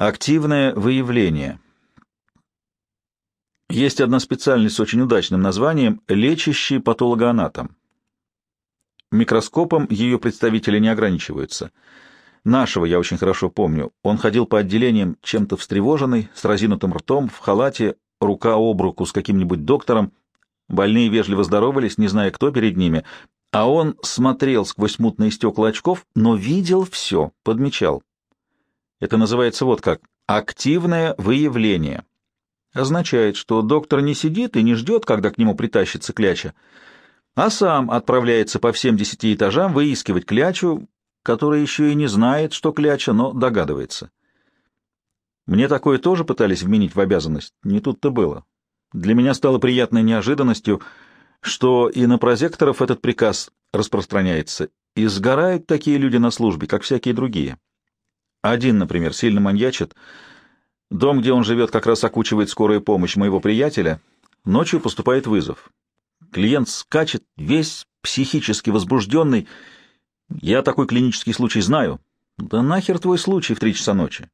Активное выявление. Есть одна специальность с очень удачным названием «лечащий патологоанатом». Микроскопом ее представители не ограничиваются. Нашего я очень хорошо помню. Он ходил по отделениям чем-то встревоженный, с разинутым ртом, в халате, рука об руку с каким-нибудь доктором. Больные вежливо здоровались, не зная, кто перед ними, а он смотрел сквозь мутные стекла очков, но видел все, подмечал. Это называется вот как «активное выявление». Означает, что доктор не сидит и не ждет, когда к нему притащится кляча, а сам отправляется по всем десяти этажам выискивать клячу, которая еще и не знает, что кляча, но догадывается. Мне такое тоже пытались вменить в обязанность, не тут-то было. Для меня стало приятной неожиданностью, что и на прозекторов этот приказ распространяется, и сгорают такие люди на службе, как всякие другие. Один, например, сильно маньячит. Дом, где он живет, как раз окучивает скорая помощь моего приятеля. Ночью поступает вызов. Клиент скачет, весь психически возбужденный. Я такой клинический случай знаю. Да нахер твой случай в три часа ночи?